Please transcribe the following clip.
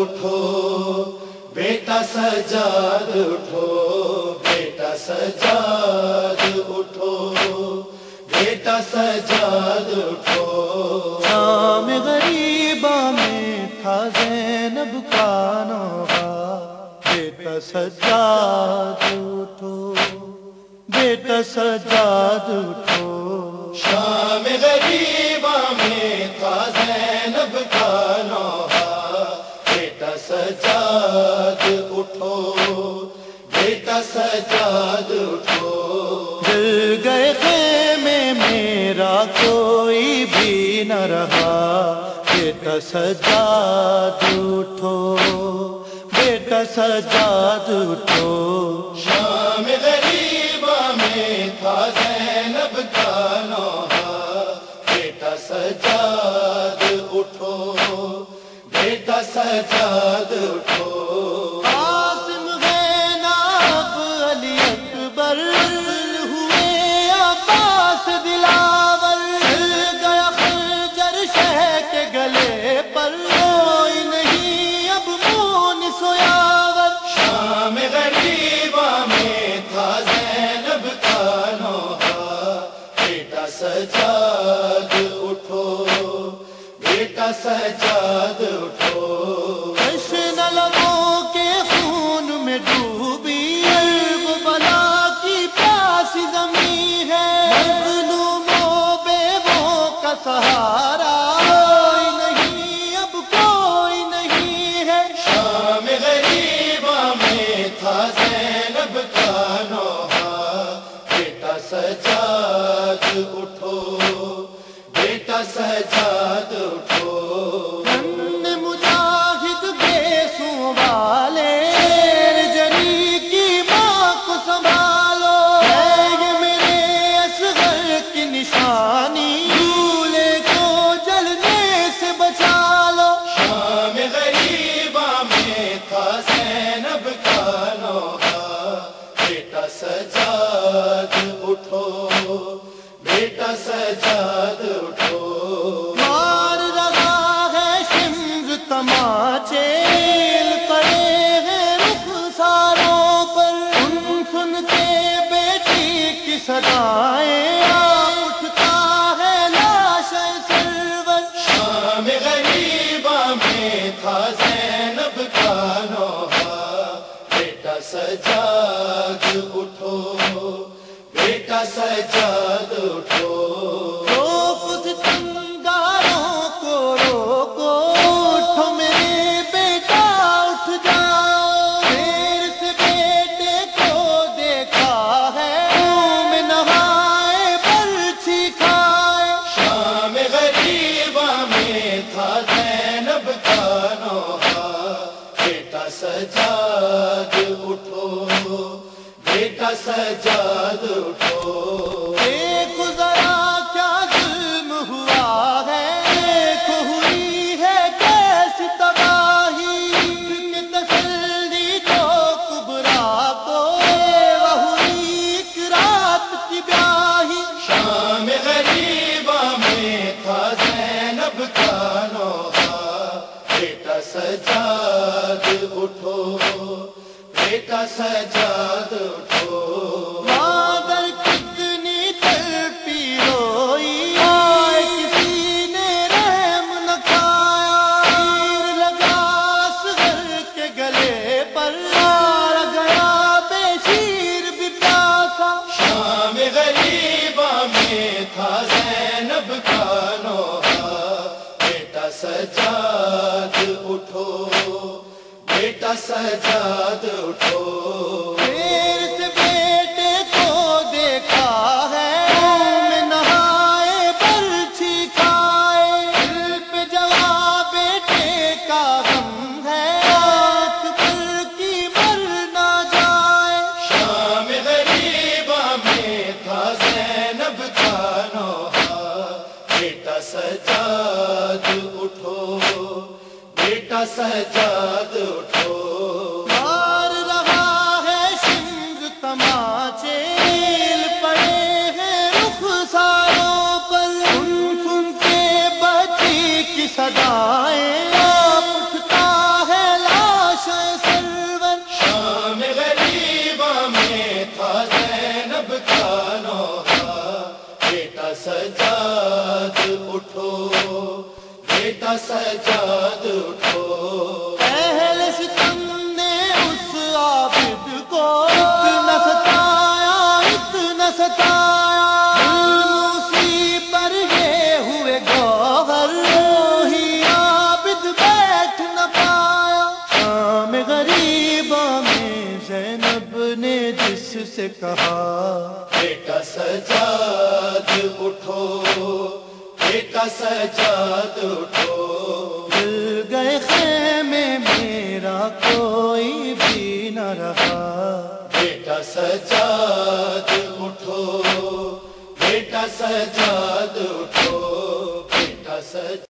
اٹھو بیٹا سجاد اٹھو بیٹا سجاد اٹھو بیٹا سجاد اٹھو شام غریبا میں تھا زینب کا بیٹا سجاد اٹھو بیٹا سجاد اٹھو شام غریبا اٹھو، بیٹا سجاد اٹھو۔ جل گئے خیمے میرا، کوئی بھی نہ رہا۔ بیٹا سجاد اٹھو، بیٹا سجاد اٹھو۔ شام غریبا میں تھا، زینب کا نوحہ۔ بیٹا سجاد اٹھو، بیٹا سجاد اٹھو۔ سجاد اٹھو۔ جشن لبوں کے خون میں ڈوبی بلا کی پیاسی زمین ہے۔ مظلوموں کا سہارا۔ نہیں اب کوئی نہیں ہے۔ شام غریبا میں تھا زینب کا نوحہ۔ بیٹا سجاد اٹھو۔ سجاد اٹھو بیٹا سجاد اٹھو۔ سجاد اٹھو۔ دیکھو ذرا کیا ظلم ہوا ہے۔ دیکھو ہوئی ہے کیسی تباہی۔ کہ تسلی تو کبرا کو۔ وہ ہوئی ایک رات کی بیاہی۔ شام غریبا میں تھا زینب کا نوحہ بیٹا سجاد اٹھو۔ بیٹا سجاد اٹھو۔ اٹھو بیٹا سجاد اٹھو دیر سے بیٹے کو دیکھا ہے نہائے دل پہ جواب بیٹے کا غم ہے آنکھ پر کی مر نہ جائے شام غریبا میں تھا زینب کا نوحہ بیٹا بیٹا سجاد اٹھو۔ مار رہا ہے سنگ تماچے پڑے ہیں رخ ساروں پر۔ سن سن کے بچی کی سدائیں اٹھتا سجاد اٹھو۔ اہل ستم نے اس عابد کو اتنا ستایا اتنا ستایا۔ اسی پر یہ ہوئے گوہر۔ وہی عابد بیٹھ نہ پایا۔ شام غریبہ میں زینب نے جس سے کہا بیٹا سجاد اٹھو۔ کا سجاد اٹھو۔ مل گئے خیمے، میرا کوئی بھی نہ رہا۔ بیٹا سجاد اٹھو۔ بیٹا سجاد اٹھو۔ بیٹا سجاد